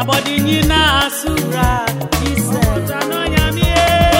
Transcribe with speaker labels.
Speaker 1: abọdị nyina asụra ise